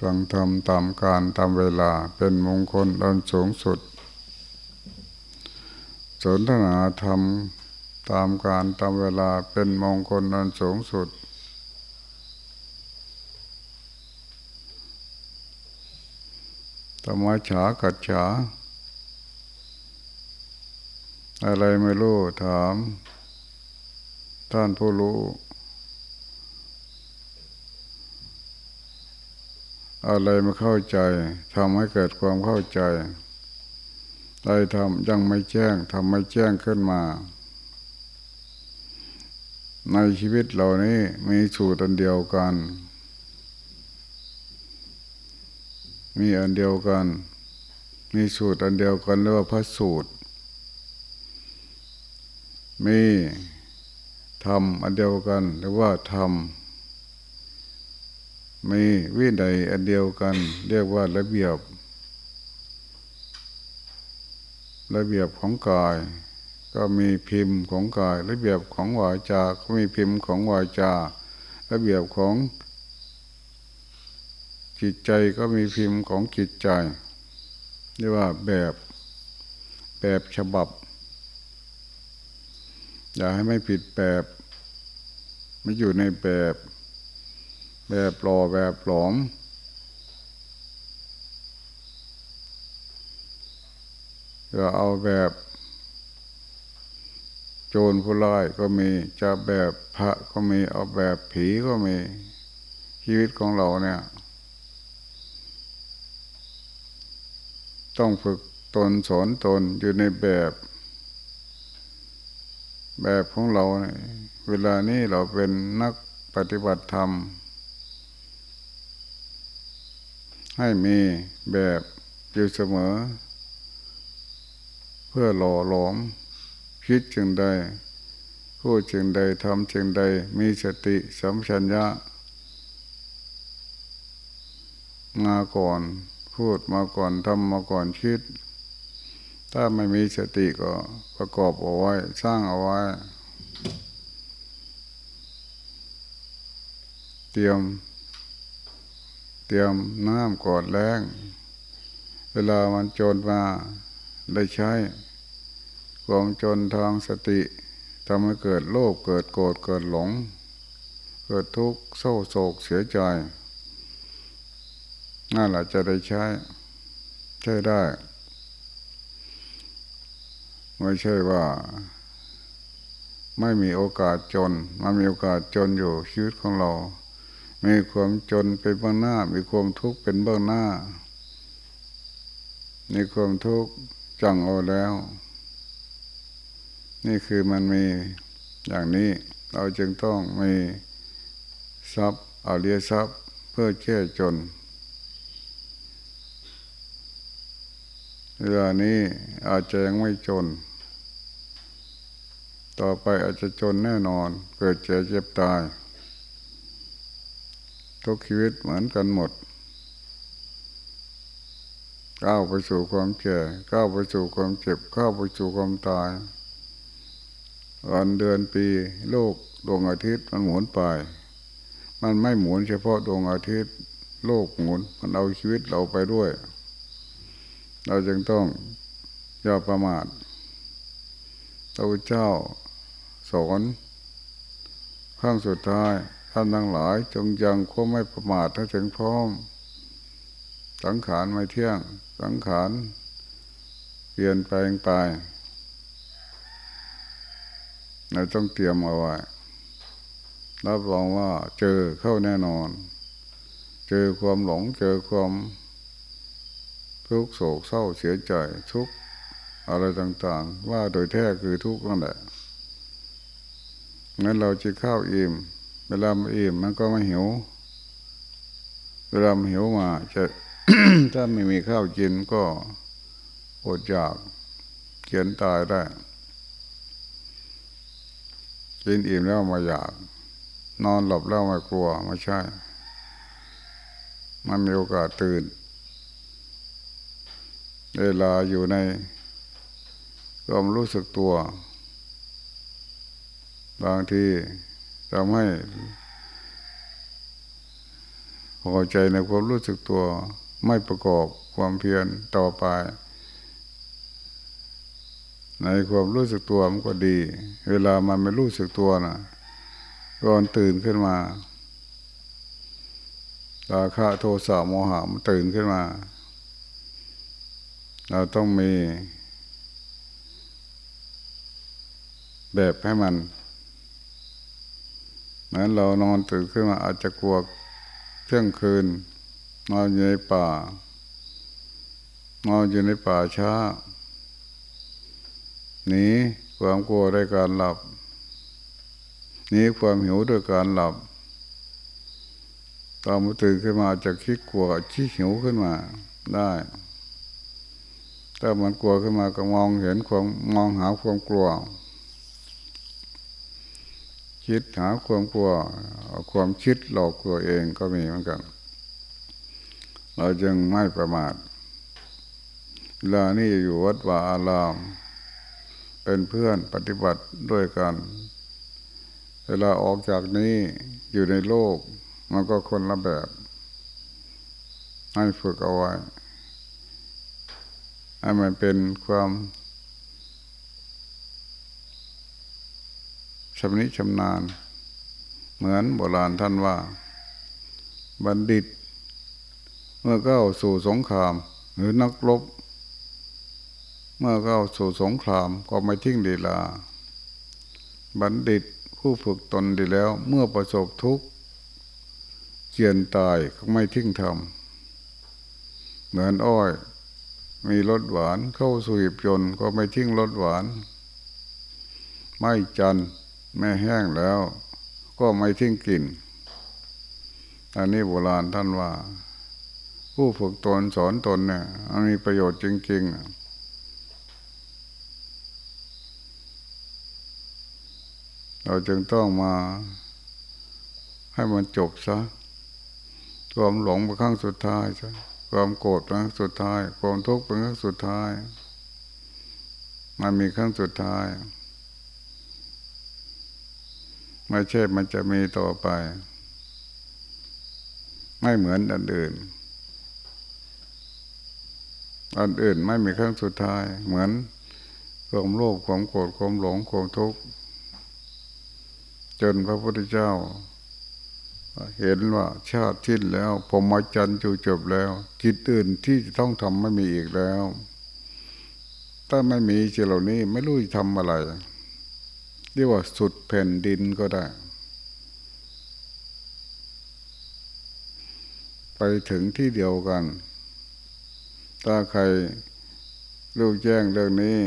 ฟังธรรมตามการตามเวลาเป็นมงคลอันสูงสุด สนทนาธรรมตามการตามเวลาเป็นมงคลอันสูงสุด ธรรมฉากัจฉา อะไรไม่รู้ถาม ท่านผู้รู้ อะไรไม่เข้าใจทำให้เกิดความเข้าใจอะไรทำยังไม่แจ้งทำไม่แจ้งขึ้นมา ในชีวิตเหล่านี้มีสูตรอันเดียวกัน มีอันเดียวกัน มีสูตรอันเดียวกันเรียกว่าพระสูตร มีธรรมอันเดียวกันหรือว่าธรรม มีวินัยอันเดียวกัน เรียกว่าระเบียบ ระเบียบของกาย ก็มีพิมพ์ของกาย ระเบียบของวาจาก็มีพิมพ์ของวาจา ระเบียบของจิตใจก็มีพิมพ์ของจิตใจ เรียกว่าแบบแบบฉบับ อย่าให้ไม่ผิดแบบ ไม่อยู่ในแบบ แบบหล่อแบบหลอมจะเอาแบบ โจรผู้ร้ายก็มีจะแบบพระก็มีเอาแบบผีก็มีชีวิตของเราเนี่ย ต้องฝึกตนสอนตนอยู่ในแบบ แบบของเราเเวลานี้เราเป็นนักปฏิบัติธรรม ให้มีแบบอยู่เสมอ เพื่อหล่อหลอมคิดจึงใดพูดจึงใดทำจึงใดมีสติสัมชัญญะ มาก่อนพูดมาก่อนทำมาก่อนคิด ถ้าไม่มีสติก็ประกอบเอาไว้ สร้างเอาไว้ เตรียม เตรียมน้ำก่อนแรงเวลามันจนมาได้ใช้ความจนทางสติทำให้เกิดโลภเกิดโกรธเกิดหลง เกิดทุกข์เศร้าโศกเสียใจนั่นแหละจะได้ใช้ ใช้ได้ ไม่ใช่ว่า ไม่มีโอกาสจน มันมีโอกาสจนอยู่ชีวิตของเรา มีความจนเป็นเบื้องหน้า มีความทุกข์เป็นเบื้องหน้า มีความทุกข์จังเอาแล้ว นี่คือมันมีอย่างนี้ เราจึงต้องมีทรัพย์อาเรียทรัพย์เพื่อแก้จนเวลานี้อาจจะยังไม่จน ต่อไปอาจจะจนแน่นอน เกิดเจ็บเจ็บตาย ทุกชีวิตเหมือนกันหมดก้าวไปสู่ความแก่ก้าวไปสู่ความเจ็บก้าวไปสู่ความตายวันเดือนปีโลกดวงอาทิตย์มันหมุนไป มันไม่หมุนเฉพาะดวงอาทิตย์ โลกหมุนมันเอาชีวิตเราไปด้วย เราจึงต้องอย่าประมาทพระเจ้าสอนข้างสุดท้าย ท่านทั้งหลายจงยังควบไม่ประมาทถ้าถึงพร้อม สังขารไม่เที่ยง สังขารเปลี่ยนแปลงไปเราต้องเตรียมเอาไว้รับรองว่าเจอเข้าแน่นอน เจอความหลง เจอความทุกโศกเศร้าเสียใจทุกอะไรต่าง ๆ ว่าโดยแท้คือทุกข์นั่นแหละงั้นเราจะข้าวอิ่ม เวลามาอิ่มมันก็ไม่หิว เวลามันหิวมาจะถ้าไม่มีข้าวกินก็อดอยากเขียนตายได้กินอิ่มแล้วมาอยาก นอนหลับแล้วม่กลัวไม่ใช่ มันมีโอกาสตื่น เวลาอยู่ในความรู้สึกตัว บางที ทำให้พอใจในความรู้สึกตัว ไม่ประกอบความเพียรต่อไป ในความรู้สึกตัวมันก็ดี เวลามันไม่รู้สึกตัวนะก่อนตื่นขึ้นมาราคะโทสะโมหะมันตื่นขึ้นมา เราต้องมี แบบให้มัน เหมือนเรานอนตื่นขึ้นมาอาจจะกลัวเที่ยงคืนนอนอยู่ในป่านอนอยู่ในป่าช้าหนีความกลัวด้วยการหลับหนีความหิวด้วยการหลับตอนมาตื่นขึ้นมาจะคิดกลัวคิดหิวขึ้นมาได้ ถ้ามันกลัวขึ้นมาก็มองเห็นความมองหาความกลัว คิดหาความกลัวความคิดหลอกตัวเองก็มีเหมือนกัน เราจึงไม่ประมาทเวลานี่อยู่วัดวาอาราม เป็นเพื่อนปฏิบัติด้วยกัน เวลาออกจากนี้อยู่ในโลก มันก็คนละแบบ ให้ฝึกเอาไว้ให้มันเป็นความ ชำนิชำนาญ เหมือนโบราณท่านว่า บัณฑิต เมื่อเข้าสู่สงคราม หรือนักรบ เมื่อเข้าสู่สงครามก็ไม่ทิ้งดีลา บัณฑิตผู้ฝึกตนดีแล้ว เมื่อประสบทุกข์เกียนตายก็ไม่ทิ้งทำเหมือนอ้อยมีรสหวานเข้าสู่หิบยนก็ไม่ทิ้งรสหวาน ไม่จัน ไม่แห้งแล้ว ก็ไม่ทิ้งกลิ่นอันนี้โบราณท่านว่า ผู้ฝึกตนสอนตนเนี่ยมีประโยชน์จริงๆ เราจึงต้องมา ให้มันจบซะความหลงเป็นครั้งสุดท้ายใช่ความโกรธเป็นครั้งสุดท้าย ความทุกข์เป็นครั้งสุดท้าย มันมีครั้งสุดท้าย ไม่ใช่มันจะมีต่อไป ไม่เหมือนอันอื่น อันอื่นไม่มีครั้งสุดท้าย เหมือนความโลภความโกรธความหลงความทุกข์จนพระพุทธเจ้า เห็นว่าชาติทิ้นแล้วผมมาจันจูจบแล้วกิจอื่นที่จะต้องทำไม่มีอีกแล้ว ถ้าไม่มีสิ่งเหล่านี้ไม่รู้จะทำอะไร เรียกว่าสุดแผ่นดินก็ได้ ไปถึงที่เดียวกัน ถ้าใครรู้แจ้งเรื่องนี้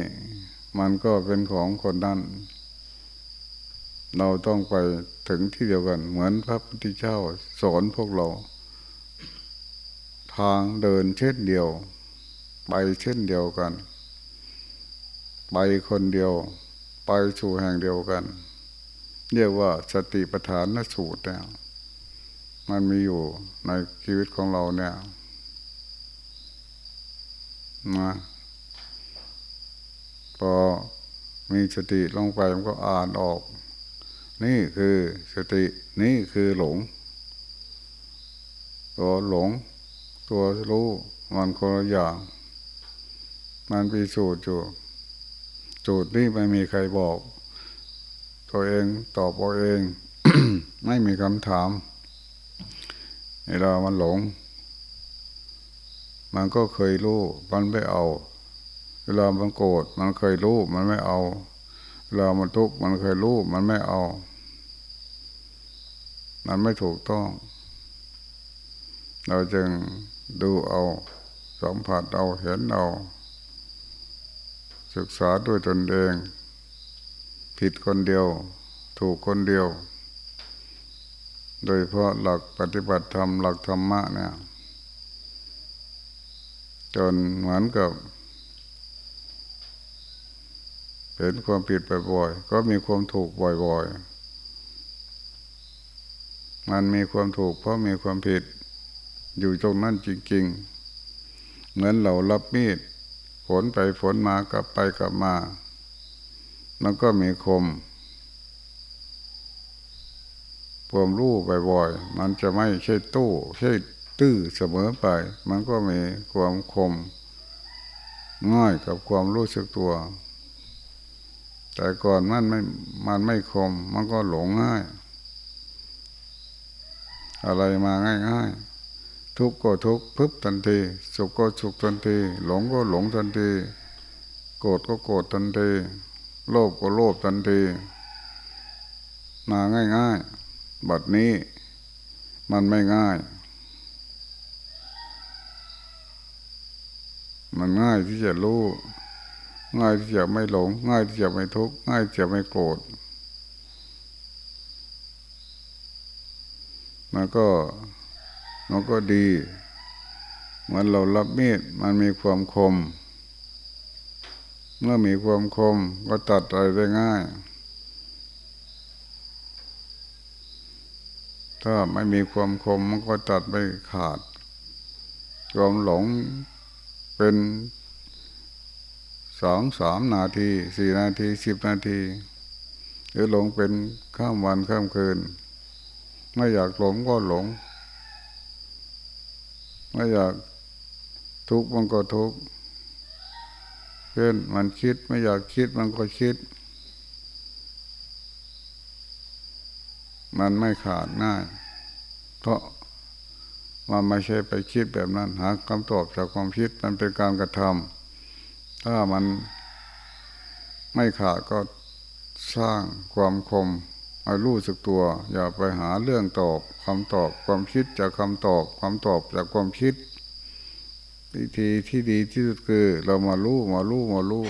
มันก็เป็นของคนนั้นเราต้องไปถึงที่เดียวกัน เหมือนพระพุทธเจ้าสอนพวกเรา ทางเดินเช่นเดียว ไปเช่นเดียวกัน ไปคนเดียว ไปสู่แห่งเดียวกัน เรียกว่าสติปัฏฐานนสูตรเนี่ยมันมีอยู่ในชีวิตของเราเนี่ยนะพอมีสติลงไปมันก็อ่านออก นี่คือสตินี่คือหลง ตัวหลง ตัวรู้มันคนละอย่าง มันปีสูตรอยู่ สูตรนี่ไม่มีใครบอก ตัวเองตอบตัวเอง ไม่มีคำถามเวลามันหลง มันก็เคยรู้ มันไม่เอา เวลามันโกรธมันเคยรู้ มันไม่เอา เวลามันทุกข์มันเคยรู้ มันไม่เอา มันไม่ถูกต้อง เราจึงดูเอาสัมผัสเอาเห็นเอา ศึกษาด้วยตนเอง ผิดคนเดียว ถูกคนเดียว โดยเพราะหลักปฏิบัติธรรมหลักธรรมะเนี่ยจนเหมือนกับเห็นความผิดบ่อยๆก็มีความถูกบ่อยๆ มันมีความถูกเพราะมีความผิด อยู่ตรงนั้นจริงๆ เหมือนเรารับมีด ฝนไปฝนมากลับไปกลับมา มันก็มีคมความรู้บ่อยๆมันจะไม่ใช่ตู้ใช่ตื้อเสมอไป มันก็มีความคม ง่ายกับความรู้สึกตัว แต่ก่อนมันไม่มันไม่คม มันก็หลงง่าย อะไรมาง่ายๆ ทุกข์ก็ทุกข์พึบทันที สุขก็สุขทันที หลงก็หลงทันที โกรธก็โกรธทันที โลภก็โลภทันที มาง่ายๆ บัดนี้มันไม่ง่าย มันง่ายที่จะรู้ ง่ายที่จะไม่หลง ง่ายที่จะไม่ทุกข์ ง่ายที่จะไม่โกรธ มันก็ มันก็ดีมันเรารับมีดมันมีความคม เมื่อมีความคมก็ตัดอะไรได้ง่าย ถ้าไม่มีความคมมันก็ตัดไม่ขาดความหลงเป็นสองสามนาทีสี่นาทีสิบนาที หรือหลงเป็นข้ามวันข้ามคืน ไม่อยากหลงก็หลง ไม่อยากทุกข์มันก็ทุกข์เช่นมันคิดไม่อยากคิดมันก็คิด มันไม่ขาดง่าย เพราะมันไม่ใช่ไปคิดแบบนั้น หาคำตอบจากความคิดมันเป็นการกระทำถ้ามันไม่ขาดก็สร้างความคม ให้รู้สึกตัว อย่าไปหาเรื่องตอบคำตอบความคิดจากคำตอบคำตอบจากความคิดวิธีที่ดีที่สุดคือ เรามารู้มารู้มารู้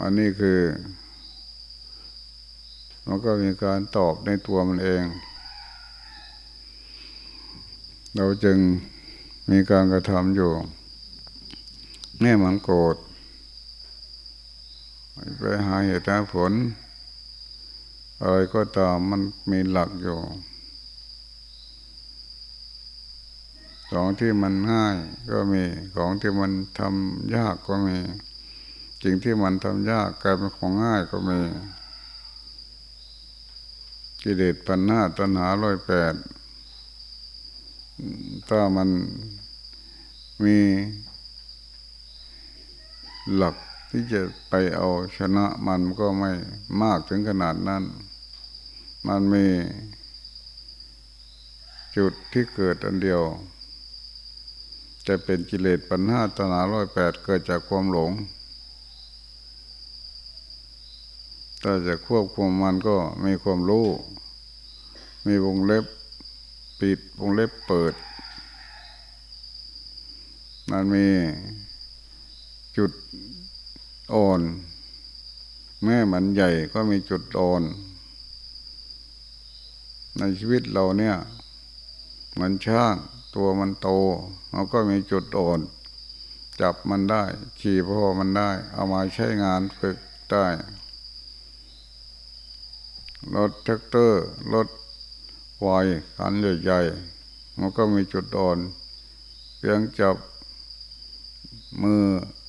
อันนี้คือมันก็มีการตอบในตัวมันเอง เราจึงมีการกระทำอยู่แม่มันโกรธ ไปหาเหตุผลอะไรก็ตามมันมีหลักอยู่ของที่มันง่ายก็มีของที่มันทำยากก็มีสิ่งที่มันทำยากกลายเป็นของง่ายก็มีกิเลสปัญหาตัณหาร้อยแปดถ้ามันมีหลัก ที่จะไปเอาชนะมันก็ไม่มากถึงขนาดนั้น มันมีจุดที่เกิดอันเดียว จะเป็นกิเลสปัญหาตนาร้อยแปดเกิดจากความหลงถ้าจะควบคุมมันก็มีความรู้ มีวงเล็บปิดวงเล็บเปิด มันมีจุด อ่อน แม่มันใหญ่ก็มีจุดอ่อน ในชีวิตเราเนี่ย มันช่างตัวมันโตมันก็มีจุดอ่อน จับมันได้ ขี่พ่อมันได้ เอามาใช้งานฝึกได้รถแท็กเตอร์รถวายคันใหญ่ๆมันก็มีจุดอ่อน เพียงจับ มือ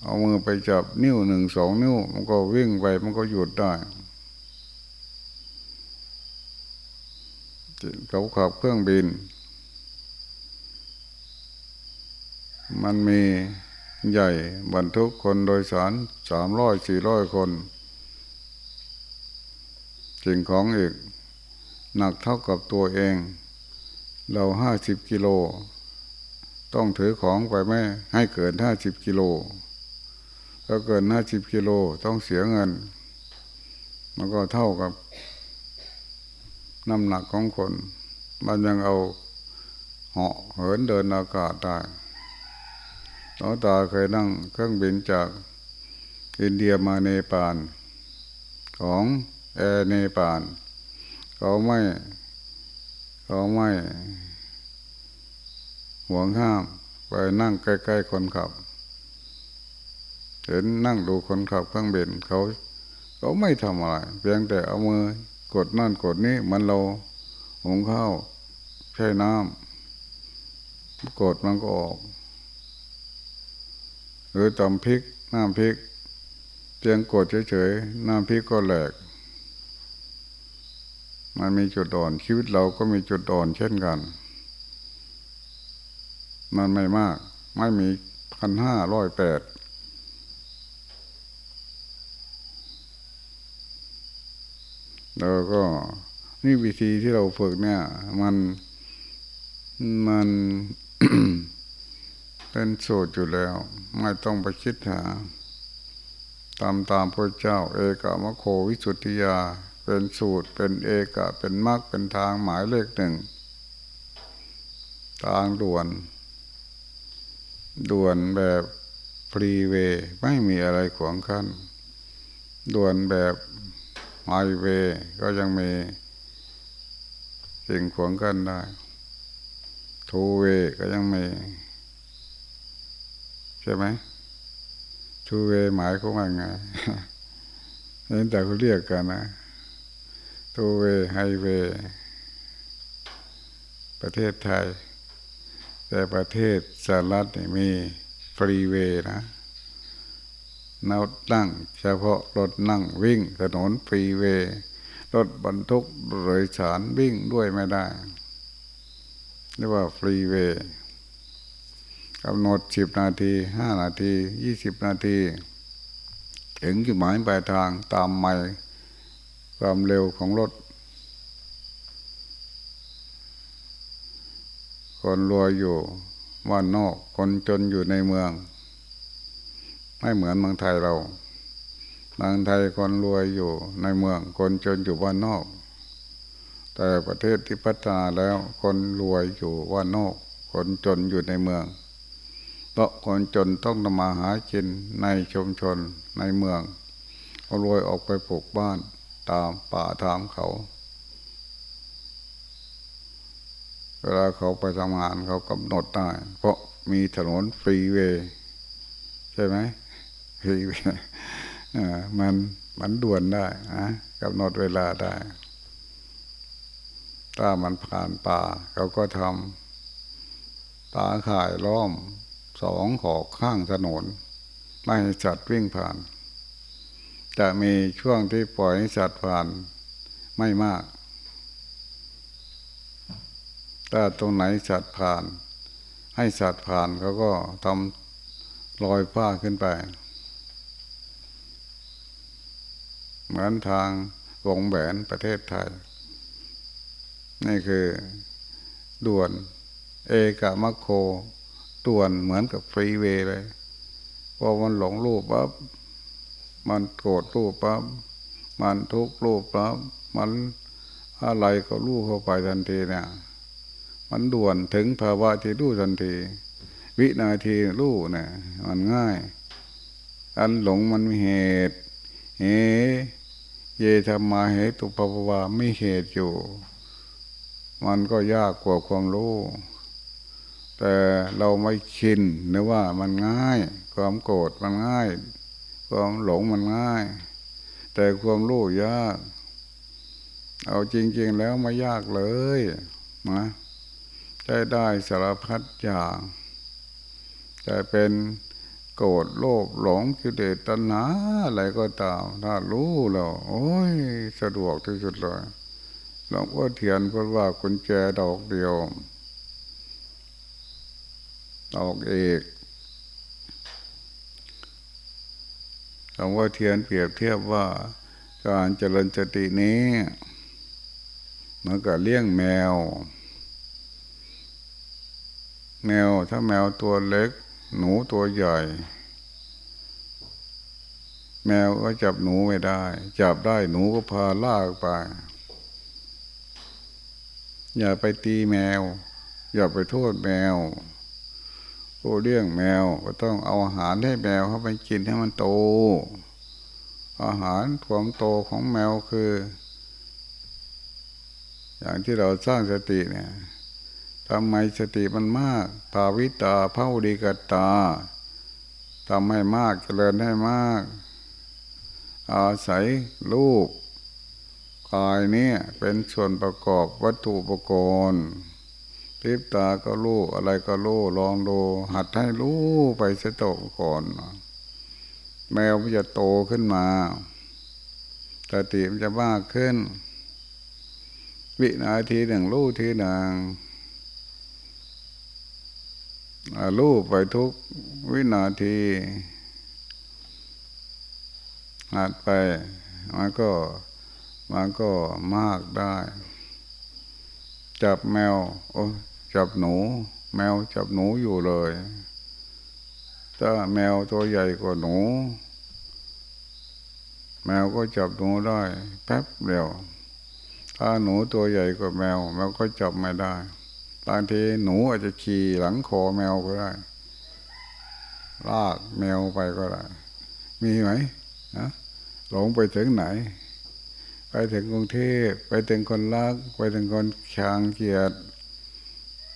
เอามือไปจับนิ้วหนึ่งสองนิ้ว มันก็วิ่งไปมันก็หยุดได้เขาขับเครื่องบิน มันมีใหญ่บรรทุกคนโดยสารสามร้อยสี่ร้อยคนสิ่งของอีก หนักเท่ากับตัวเอง เราห้าสิบกิโล ต้องถือของไปไม่ให้เกินห้าสิบกิโลถ้าเกินห้าสิบกิโลต้องเสียเงิน มันก็เท่ากับน้ำหนักของคน มันยังเอาเหาะเหินเดินอากาศได้หลวงตาเคยนั่งเครื่องบินจากอินเดียมาเนปาลของแอร์เนปาลเขาไม่เขาไม่ ห่วงห้าม ไปนั่งใกล้ๆคนขับ เห็นนั่งดูคนขับเครื่องบินเขาเขาไม่ทำอะไรเพียงแต่เอามือกดนั่นกดนี้มันเราหุงข้าวใช้น้ำกดมันก็ออก หรือตำพริกน้ำพริกเพียงกดเฉยๆน้ำพริกก็แหลก มันมีจุดอ่อนชีวิตเราก็มีจุดอ่อนเช่นกัน มันไม่มาก ไม่มีพันห้าร้อยแปดแล้วก็นี่วิธีที่เราฝึกเนี่ย มันมันเป็นสูตรอยู่แล้ว ไม่ต้องไปคิดหา ตามตามพระเจ้า เอกามโควิสุทธิยา เป็นสูตรเป็นเอกะ เป็นมรรคเป็นทางหมายเลขหนึ่งทางด่วน ด่วนแบบฟรีเวย์ไม่มีอะไรขวางขั้นด่วนแบบไฮเวย์ก็ยังมีสิ่งขวางกั้นได้ทูเวย์ก็ยังมีใช่ไหมทูเวย์หมายเขาว่าไงนี่แต่เขาเรียกกันนะtwo way highway ประเทศไทย แต่ประเทศสหรัฐมี freeway นะรถนั่งเฉพาะรถนั่งวิ่งถนน freeway รถบรรทุกโดยสารวิ่งด้วยไม่ได้เรียกว่า freeway กำหนดสิบนาทีห้านาทียี่สิบนาที ถึงจุดหมายปลายทางตามไม่ความเร็วของรถ คนรวยอยู่ว่านอกคนจนอยู่ในเมือง ไม่เหมือนเมืองไทยเราเมืองไทยคนรวยอยู่ในเมือง คนจนอยู่บ้านอก แต่ประเทศที่พัฒนาแล้วคนรวยอยู่ว่านอก คนจนอยู่ในเมืองเพราะคนจนต้องทำมาหากินในชุมชนในเมืองคนรวยออกไปปลูกบ้านตามป่าตามเขา เวลาเขาไปทำงานเขากำหนดได้ เพราะมีถนนฟรีเวย์ใช่ไหมฟรีเวย์มันมันด่วนได้นะกำหนดเวลาได้ ถ้ามันผ่านป่าเขาก็ทำตาข่ายล้อมสองขอกข้างถนน ไม่ให้สัตว์วิ่งผ่าน จะมีช่วงที่ปล่อยให้สัตว์ผ่านไม่มาก ถ้าตรงไหนสัตว์ผ่าน ให้สัตว์ผ่านเขาก็ทำลอยผ้าขึ้นไป เหมือนทางวงแหวนประเทศไทย นี่คือด่วน เอกามัคโคด่วนเหมือนกับฟรีเวย์เลยพอมันหลงรูปปั๊บมันโกรธรูปปั๊บมันทุกข์รูปปั๊บมันอะไรก็รู้เข้าไปทันทีเนี่ย มันด่วนถึงภาวะที่รู้ทันที วินาทีรู้เนี่ยมันง่าย อันหลงมันมีเหตุเหเยธรรมาเหตุปปวาไม่เหตุอยู่ มันก็ยากกว่าความรู้ แต่เราไม่ชินนึกว่ามันง่าย ความโกรธมันง่าย ความหลงมันง่าย แต่ความรู้ยาก เอาจริง ๆ แล้วไม่ยากเลยนะ ใช้ได้สารพัดอย่างแต่เป็นโกรธโลภหลงกิเลสตัณหาอะไรก็ตามถ้ารู้แล้วโอ้ยสะดวกที่สุดเลยหลวงพ่อเทียนพูดว่ากุญแจดอกเดียว ดอกเอกหลวงพ่อเทียนเปรียบเทียบว่าการเจริญสตินี้เหมือนกับเลี้ยงแมว แมวถ้าแมวตัวเล็ก หนูตัวใหญ่ แมวก็จับหนูไม่ได้ จับได้หนูก็พาลากไป อย่าไปตีแมว อย่าไปโทษแมวผู้เลี้ยงแมวก็ต้องเอาอาหารให้แมวเข้าไปกินให้มันโต อาหารความโตของแมวคือ อย่างที่เราสร้างสติเนี่ย ทำไมสติมันมากภาวิตาภาดีกตาทำให้มากเจริญให้มาก อาศัยรูปกายนี้เป็นส่วนประกอบวัตถุอุปกรณ์พิบตาก็รู้อะไรก็รู้ลองดู หัดให้รู้ไปเสียก่อน แมวมันจะโตขึ้นมาสติมันจะมากขึ้น วินาทีหนึ่งรู้ทีหนึ่ง รู้ไปทุกวินาทีหัดไปมันก็มันก็มากได้ จับแมว โอ้จับหนู แมวจับหนูอยู่เลย ถ้าแมวตัวใหญ่กว่าหนู แมวก็จับหนูได้ แป๊บเดียว ถ้าหนูตัวใหญ่กว่าแมวแมวก็จับไม่ได้ บางทีหนูอาจจะขี่หลังคอแมวก็ได้ลากแมวไปก็ได้ มีไหมนะหลงไปถึงไหน ไปถึงกรุงเทพไปถึงคนรัก ไปถึงคนชางเกียรติ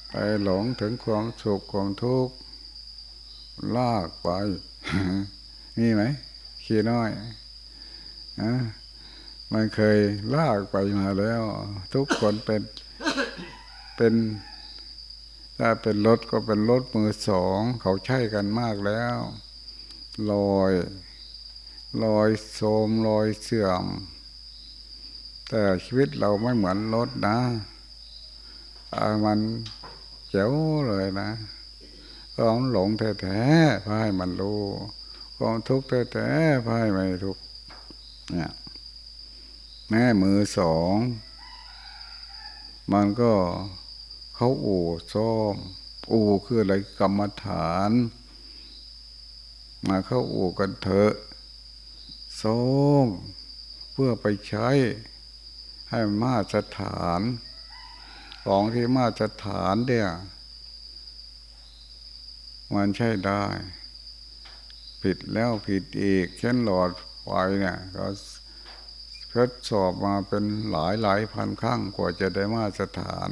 ไปหลงถึงความสุขความทุกข์ลากไป มีไหมขี้น้อยอะมันเคยลากไปมาแล้ว ทุกคนเป็นเป็น ถ้าเป็นรถก็เป็นรถมือสอง เขาใช้กันมากแล้วลอยลอยโสมลอยเสื่อม แต่ชีวิตเราไม่เหมือนรถนะมันเจ๋วเลยนะความหลงแท้ๆพายมันรู้ความทุกข์แท้ๆพายไม่ทุกข์เนี่ยแม่มือสอง มันก็ เขาอู่ซ้อม อู่คืออะไรกรรมฐาน มาเข้าอู่กันเถอะซ้อมเพื่อไปใช้ ให้มาตรฐานของที่มาตรฐานเดียมันใช่ได้ ผิดแล้วผิดอีก เช่นหลอดไฟเนี่ย ก็ทดสอบมาเป็นหลายหลายพันครั้งกว่าจะได้มาตรฐาน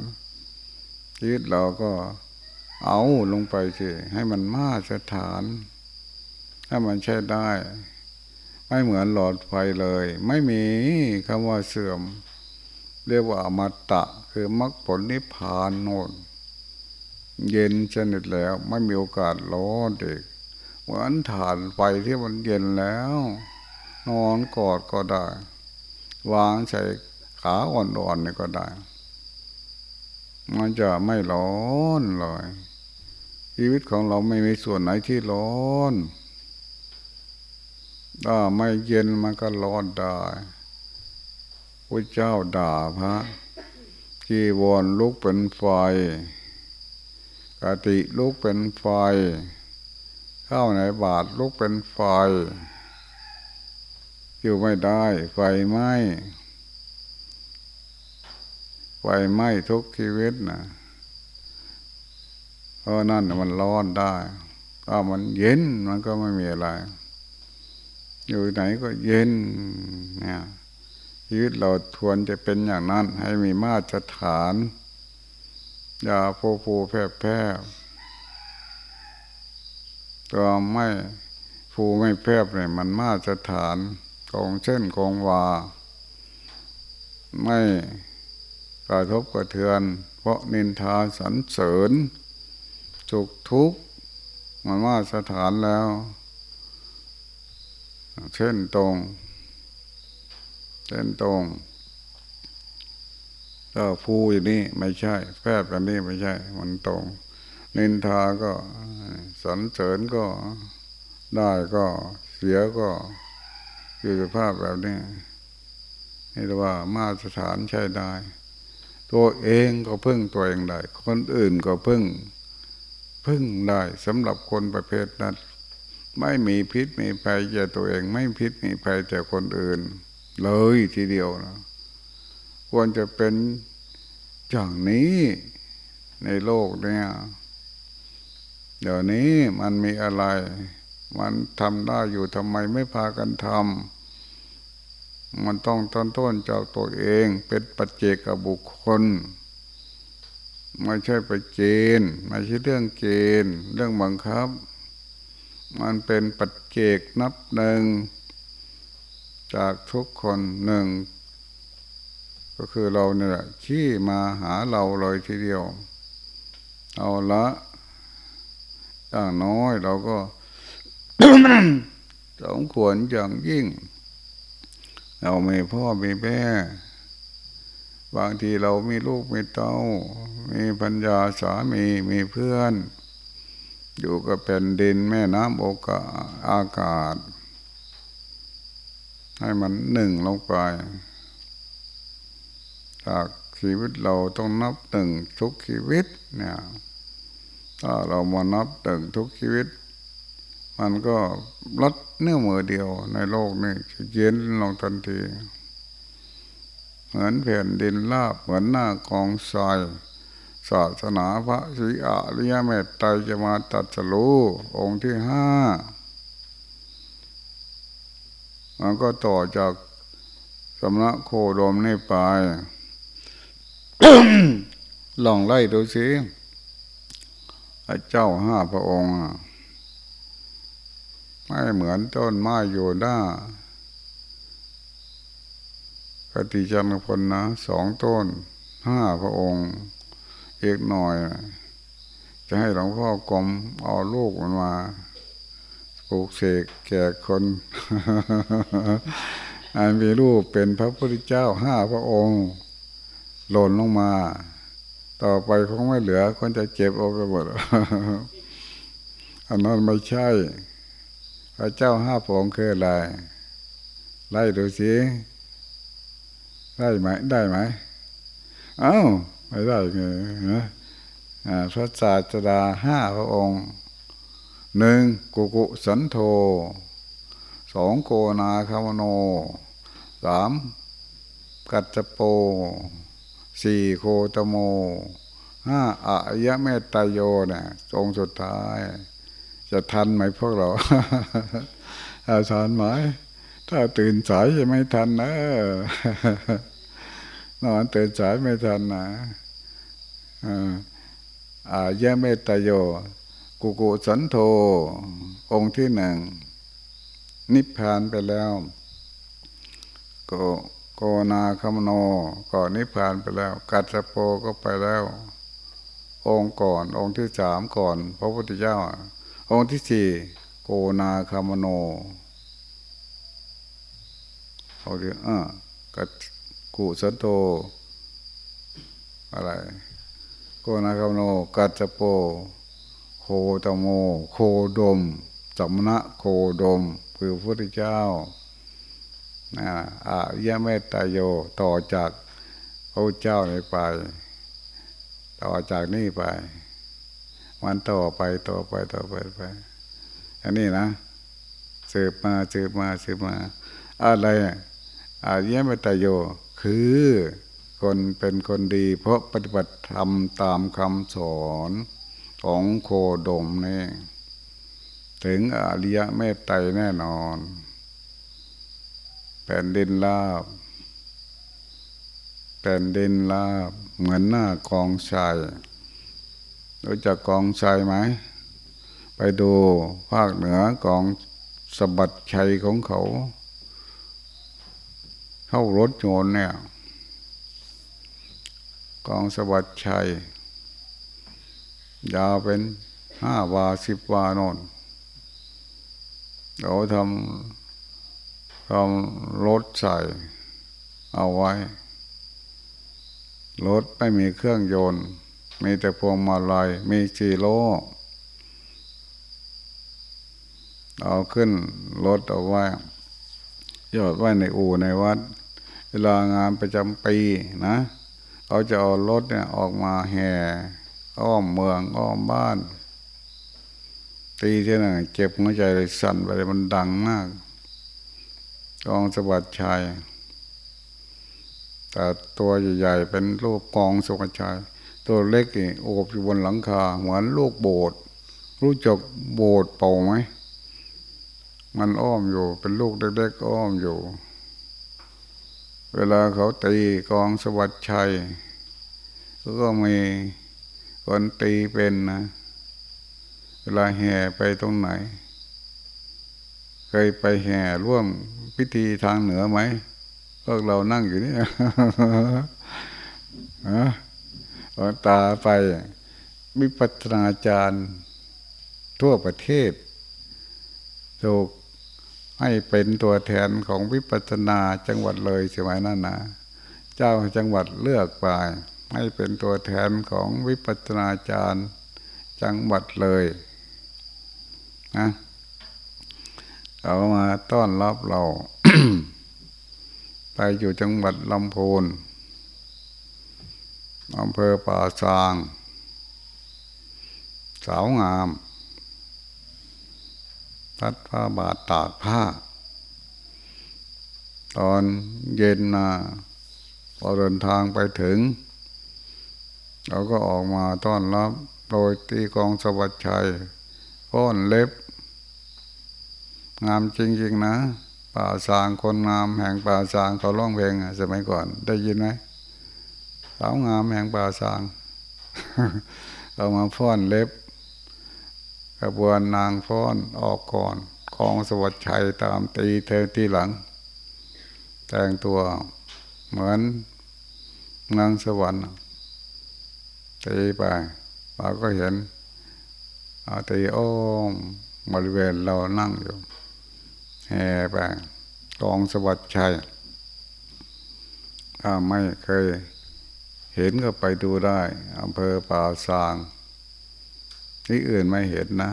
ชีวิตเราก็เอาลงไปสิให้มันมาตรฐานให้มันใช้ได้ ไม่เหมือนหลอดไฟเลย ไม่มีคำว่าเสื่อม เรียกว่าอมตะ คือมรรคผลนิพพานโน่นเย็นชนิดแล้ว ไม่มีโอกาสร้อนเด็กเหมือนฐานไฟที่มันเย็นแล้ว นอนกอดก็ได้ วางใส่ขาอ่อนๆนี่ก็ได้ มันจะไม่ร้อนเลยชีวิตของเราไม่มีส่วนไหนที่ร้อนถ้าไม่เย็นมันก็ร้อนได้พระเจ้าด่าพระจีวรลุกเป็นไฟกติลุกเป็นไฟข้าวในบาทลุกเป็นไฟอยู่ไม่ได้ไฟไหม ไฟไหม้ทุกชีวิตนะเพราะนั่นมันร้อนได้ถ้ามันเย็นมันก็ไม่มีอะไร อยู่ไหนก็เย็นเนี่ยชีวิตเราทวนจะเป็นอย่างนั้น ให้มีมาตรฐาน อย่าโผโผแพร่แพร่ตัวไม่ฟูไม่แพร่เนี่ยมันมาตรฐานกองเช่นกองวา ไม่ กระทบกระเทือน เพราะนินทาสรรเสริญสุขทุกข์มันมาตรฐานแล้ว เช่นตรง เช่นตรงก็ฟูอย่างนี้ไม่ใช่แพทย์แบบนี้ไม่ใช่ มันตรง นินทาก็สรรเสริญก็ได้ก็เสียก็คือสภาพแบบนี้นี่เรียกว่ามาตรฐานใช้ได้ ตัวเองก็พึ่งตัวเองได้ คนอื่นก็พึ่ง พึ่งได้สำหรับคนประเภทนั้น ไม่มีพิษมีภัยแก่ตัวเอง ไม่พิษมีภัยแต่คนอื่น เลยทีเดียวนะควรจะเป็นอย่างนี้ในโลกเนี่ยเดี๋ยวนี้มันมีอะไร มันทำได้อยู่ทำไมไม่พากันทำ มันต้องต้นต้นจากตัวเองเป็นปัจเจกบุคคล ไม่ใช่ไปเกณฑ์ไม่ใช่เรื่องเกณฑ์เรื่องบังคับ มันเป็นปัจเจกนับหนึ่งจากทุกคนหนึ่งก็คือเราเนี่ยขี้มาหาเราเลยทีเดียว เอาละอย่างน้อยเราก็สมควรอย่างยิ่ง เรามีพ่อมีแม่บางทีเรามีลูกมีเต้า มีปัญญาสามีมีเพื่อน อยู่กับแผ่นดินแม่น้ำโอกาอากาศ ให้มันหนึ่งลงไป จากชีวิตเราต้องนับหนึ่งทุกชีวิตเนี่ยถ้าเรามานับหนึ่งทุกชีวิต มันก็ลด เนื้อมือเดียวในโลกนี้เย็นลงทันที เหมือนแผ่นดินลาบเหมือนหน้ากองทรายศาสนาพระศรีอาริยเมตไตรจะมาตัดสรู้องค์ที่ห้ามันก็ต่อจากสำนักโคดมนี่ไป ลองไล่ดูสิเจ้าห้าพระองค์ ไม่เหมือนต้นไม้อยู่หน้าปฏิจันพลนะสองต้นห้าพระองค์เอกหน่อย จะให้หลวงพ่อกรมเอาลูกมันมาปลูกเสกแก่คนอันมีรูปเป็นพระพุทธเจ้าห้าพระองค์ หล่นลงมา ต่อไปคงไม่เหลือคนจะเจ็บเอาไปหมดอันนั้นไม่ใช่ พระเจ้าห้าพระองค์คืออะไร ไล่ดูสิได้ไหมได้ไหมเอ้าไม่ได้ไงนะพระศาสดาห้าพระองค์หนึ่งกุกุสันโธสองโกนาคามโนสามกัจจโปสี่โคตโมห้าอายะเมตตโยเนี่ยองสุดท้าย จะทันไหมพวกเราอาทันไหมถ้าตื่นสายจะไม่ทันนะนอนตื่นสายไม่ทันนะอายะเมตตโย กุกุสันโธองค์ที่หนึ่ง นิพพานไปแล้วก็โกนาคมโนก็นิพพานไปแล้ว กัตโปก็ไปแล้ว องค์ก่อน องค์ที่สามก่อน พระพุทธเจ้า องค์ที่สี่โกนาคามโนเขาเรียกอ่ากัตกุสันโต อะไรโกนาคามโน กัตโป โคตโม โคดมสมณะโคดม คือพระพุทธเจ้าอายะเมตตาโยต่อจากพระเจ้านี้ไป ต่อจากนี้ไป มันต่อไปต่อไปต่อไปไป อันนี้นะสืบมาสืบมาสืบมา อะไรอายะเมตโย คือคนเป็นคนดี เพราะปฏิบัติธรรมตามคำสอนของโคดมนี่ถึงอริยะเมตไตรแน่นอน แผ่นดินลาบ แผ่นดินลาบ เหมือนหน้ากองทราย รู้จักกองทรายไหม ไปดูภาคเหนือกองสบัดชัยของเขา เข้ารถโยนเนี่ยกองสบัดชัย ยาวเป็นห้าวาสิบวานนเราทำทำรถใส่ เอาไว้ รถไม่มีเครื่องยนต์ มีแต่พวงมาลัยมีจีโลเอาขึ้นรถเอาไว้ยอดไว้ในอู่ในวัด เวลางานประจำปีนะเขาจะเอารถเนี่ยออกมาแห่อ้อมเมืองอ้อมบ้าน ตีที่นั่นเจ็บหัวใจเลยสั่นไปเลยมันดังมากกองสวัสดิ์ชัยแต่ตัวใหญ่ๆเป็นรูปกองสวัสดิ์ชัย ตัวเล็กนี่โอบอยู่บนหลังคา เหมือนลูกโบสรู้จักโบสเป่าไหมมันอ้อมอยู่ เป็นลูกเล็กๆอ้อมอยู่ เวลาเขาตีกองสวัสดิ์ชัยก็มีคนตีเป็นนะเวลาแห่ไปตรงไหน เคยไปแห่ร่วมพิธีทางเหนือไหมพวกเรานั่งอยู่นี่ ฮะ ตาไปวิปัฒนาจารย์ทั่วประเทศถูกให้เป็นตัวแทนของวิปัฒนาจังหวัดเลยสมัยนั้นนะเจ้าจังหวัดเลือกไปให้เป็นตัวแทนของวิปัสนาจารย์จังหวัดเลยนะเอามาต้อนรับเรา ไปอยู่จังหวัดลำพูน อำเภอป่าซาง สาวงามทัดผ้าบาทตากผ้า ตอนเย็นนะพอเดินทางไปถึง เราก็ออกมาต้อนรับ โดยตีกองสวัสดิ์ชัยพ้อนเล็บ งามจริงๆนะ ป่าสางคนงามแห่งป่าสางเขาร้องเพลงสมัยก่อนได้ยินไหม สาวงามแห่งป่าสางเรามาฟ้อนเล็บกระบวนนางฟ้อนออกก่อนกองสวัสดิ์ชัยตามตีเธอที่หลัง แต่งตัวเหมือนนางสวรรค์ตีไปเราก็เห็นอาตีอ้อมบริเวณเรานั่งอยู่แห่ไปกองสวัสดิ์ชัยถ้าไม่เคย เห็นก็ไปดูได้อำเภอป่าซางที่อื่นไม่เห็นนะ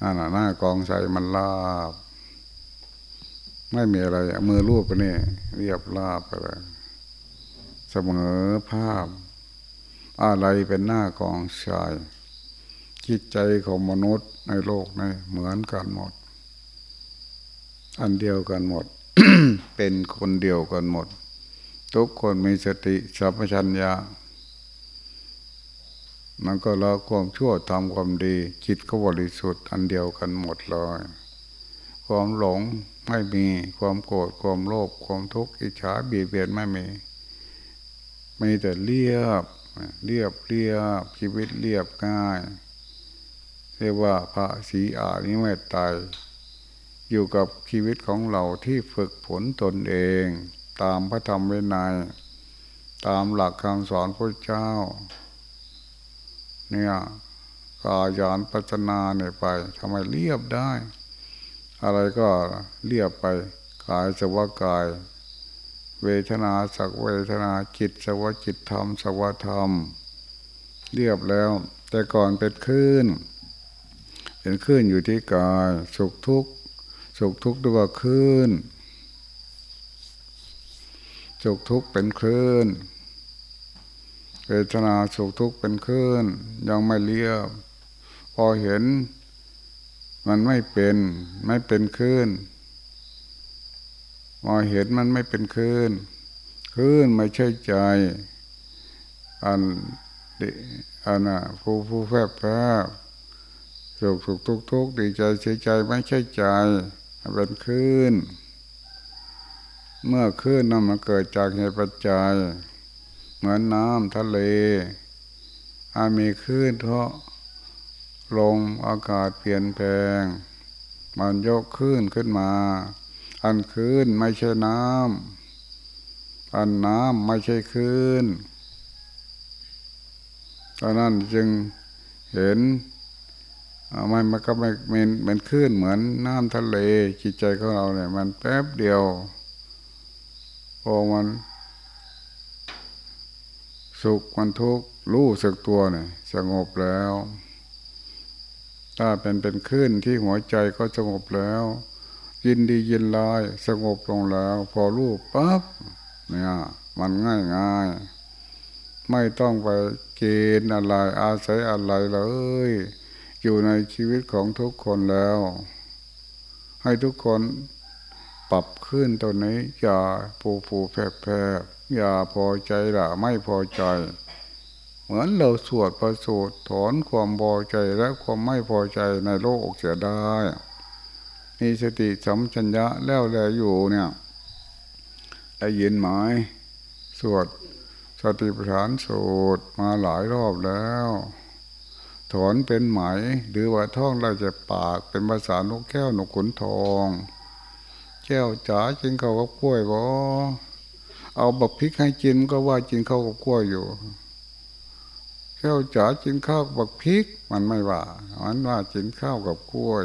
นั่นหน้ากองใส่มันลาบ ไม่มีอะไรมือรูปไปนี่เรียบลาบไปเลยเสมอภาพ อะไรเป็นหน้ากองชายจิตใจของมนุษย์ในโลกนี้เหมือนกันหมด อันเดียวกันหมด เป็นคนเดียวกันหมด ทุกคนมีสติสัมปชัญญะมันก็ละความชั่วทำความดี จิตก็บริสุทธิ์อันเดียวกันหมดเลยความหลงไม่มีความโกรธความโลภความทุกข์อิจฉาเบียดเบียนไม่มีมีแต่เรียบ เรียบเรียบชีวิตเรียบง่าย เรียกว่าพระศีอานิเมตไต อยู่กับชีวิตของเราที่ฝึกฝนตนเอง ตามพระธรรมวินัยตามหลักคำสอนพระเจ้า เนี่ยกายานปัจนาเนี่ยไปทำไมเรียบได้ อะไรก็เรียบไปกายสวากาย เวทนาสักเวทนาจิตสวจิตธรรมสวธรรม เรียบแล้ว แต่ก่อนเป็นคลื่นเป็นคลื่นอยู่ที่กายสุขทุกข์ สุขทุกข์ด้วยคลื่นสุขทุกข์เป็นคลื่นเวทนาสุขทุกข์เป็นคลื่นยังไม่เลียบพอเห็น มันไม่เป็นไม่เป็นคลื่นพอเห็นมันไม่เป็นคลื่นคลื่นไม่ใช่ใจ อันอันน่ะผู้ผู้แฝบแฝบสุขสุขทุกทุกดีใจเสียใจไม่ใช่ใจ เป็นคลื่น เมื่อคลื่นนั้นมันเกิดจากเหตุปัจจัย เหมือนน้ำทะเลอามีคลื่นเพราะลมอากาศเปลี่ยนแปลง มันยกคลื่นขึ้นมา อันคลื่นไม่ใช่น้ำอันน้ำไม่ใช่คลื่นตอนนั้นจึงเห็น มันมันก็ไม่เป็นเป็นคลื่นเหมือนน้ำทะเลจิตใจของเราเนี่ย มันแป๊บเดียวพอมัน สุขมันทุกข์รู้สึกตัวเนี่ยสงบแล้ว ถ้าเป็นเป็นคลื่นที่หัวใจก็สงบแล้ว ยินดียินลายสงบลงแล้ว พอรู้ปั๊บเนี่ยมันง่ายง่ายไม่ต้องไปเกณฑ์อะไรอาศัยอะไรเลย อยู่ในชีวิตของทุกคนแล้ว ให้ทุกคนปรับขึ้นตัวนี้ อย่าผูผูแผลแผลอย่าพอใจละไม่พอใจ เหมือนเราสวดประสูตรถอนความพอใจและความไม่พอใจในโลกเสียได้มีสติสัมชัญญะแล้วแลอยู่เนี่ยได้ยินไหมสวดสติปัฏฐานสูตรมาหลายรอบแล้ว ถอนเป็นไหม หรือว่าท่องเราจะปากเป็นภาษานกแก้วนกขุนทองแก้วจ๋ากินข้าวกับกล้วยบ่เอาบักพริกให้กินก็ว่ากินข้าวกับกล้วยอยู่ แก้วจ๋ากินข้าวบักพริก มันไม่ว่ามันว่ากินข้าวกับกล้วย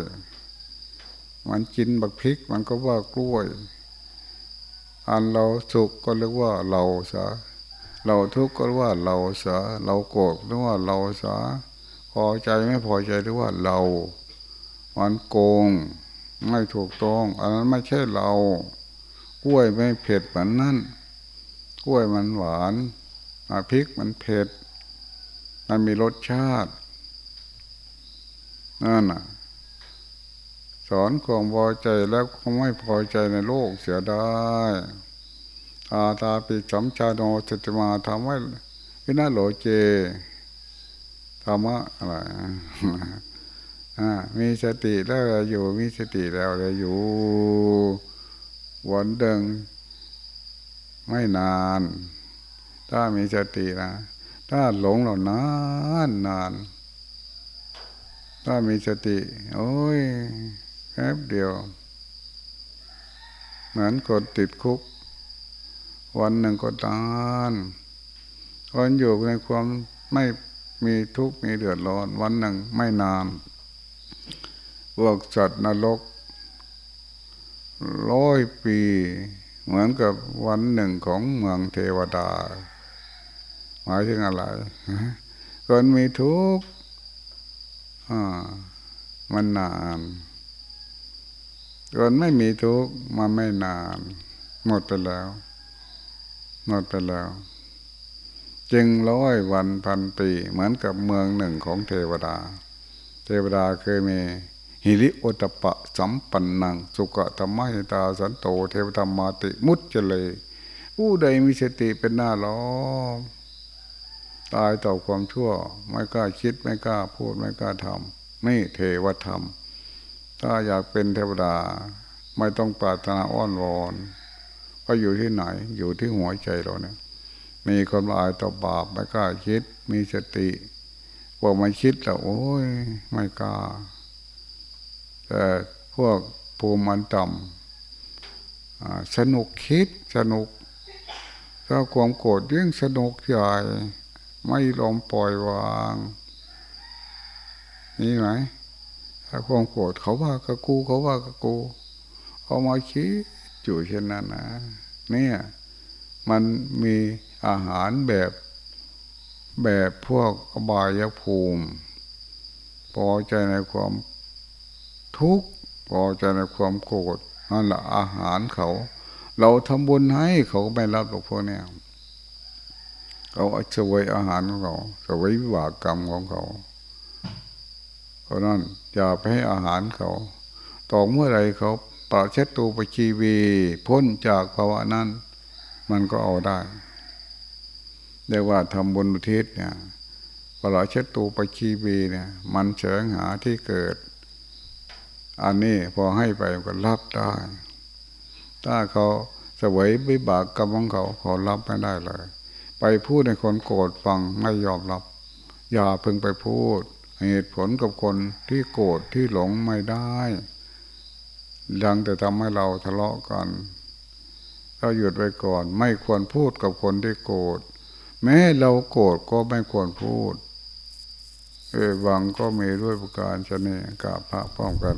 มันกินบักพริกมันก็ว่ากล้วย อันเราสุขก็เรียกว่าเราสาเราทุกข์ก็ว่าเราสาเราโกรธเรียกว่าเราสา พอใจไม่พอใจเรียกว่าเรา มันโกง ไม่ถูกต้องอันนั้นไม่ใช่เรา กล้วยไม่เผ็ดเหมือนนั่นกล้วยมันหวานพริกมันเผ็ด มันมีรสชาตินั่นน่ะ สอนความพอใจแล้วก็ไม่พอใจในโลกเสียได้ตาตาปิสัมชาโนสติมาทำให้วินาโลเจ ธรรมะอะไรมีสติแล้วอยู่มีสติแล้วเลยอยู่วันเดิงไม่นาน ถ้ามีสตินะถ้าหลงเรานานนาน ถ้ามีสติ โอ้ยแป๊บเดียว เหมือนคนติดคุก วันหนึ่งก็ตานคนอยู่ในความไม่ มีทุกข์มีเดือดร้อน วันหนึ่งไม่นานพวกสัตว์นรกร้อยปี เหมือนกับวันหนึ่งของเมืองเทวดา หมายถึงอะไรคนมีทุกข์มันนานคนไม่มีทุกข์มันไม่นาน หมดไปแล้ว หมดไปแล้ว จึงร้อยวันพันปี เหมือนกับเมืองหนึ่งของเทวดา เทวดาเคยมีหิริโอตปะสัมปันนัง สุกะธรรมหิตาสันโต เทวธรรมาติมุจเจเลยผู้ใดมีสติเป็นหน้าล้อมตายต่อความชั่ว ไม่กล้าคิดไม่กล้าพูดไม่กล้าทำนี่เทวธรรม ถ้าอยากเป็นเทวดา ไม่ต้องปรารถนาอ้อนวอนก็อยู่ที่ไหน อยู่ที่หัวใจเราเนี่ย มีคนมาอายต่อบาปไม่กล้าคิด มีสติพอมาคิดแล้วโอ้ยไม่กล้าแต่พวกภูมิมันต่ำสนุกคิดสนุกถ้าความโกรธยิ่งสนุกใหญ่ไม่ลงปล่อยวาง นี่ไหมถ้าความโกรธเขาว่ากับกูเขาว่ากับกูเอามาคิดอยู่เช่นนั้นนะเนี่ยมันมี อาหารแบบแบบพวกอบายภูมิพอใจในความทุกข์พอใจในความโกรธนั่นแหละอาหารเขา เราทำบุญให้เขาไม่รับหรอกพวกนี้เขาเสวยอาหารของเขาเสวยวิบากกรรมของเขาเพราะนั้นอย่าไปให้อาหารเขาต่อเมื่อไรเขาปราชัตูปชีวี พ้นจากภาวะนั้น มันก็เอาได้ เรียกว่าทำบุญอุทิศเนี่ยปราชัตูปชีวีเนี่ย มันเฉิงหาที่เกิด อันนี้พอให้ไปก็รับได้ ถ้าเขาสวยวิบากกรรมของเขาเขารับไม่ได้เลย ไปพูดในคนโกรธฟังไม่ยอมรับ อย่าเพิ่งไปพูด เหตุผลกับคนที่โกรธที่หลงไม่ได้ยังแต่ทำให้เราทะเลาะกัน ก็หยุดไว้ก่อน ไม่ควรพูดกับคนที่โกรธ แม้เราโกรธก็ไม่ควรพูด เอวังก็มีด้วยประการชนีกับพระพร้อมกัน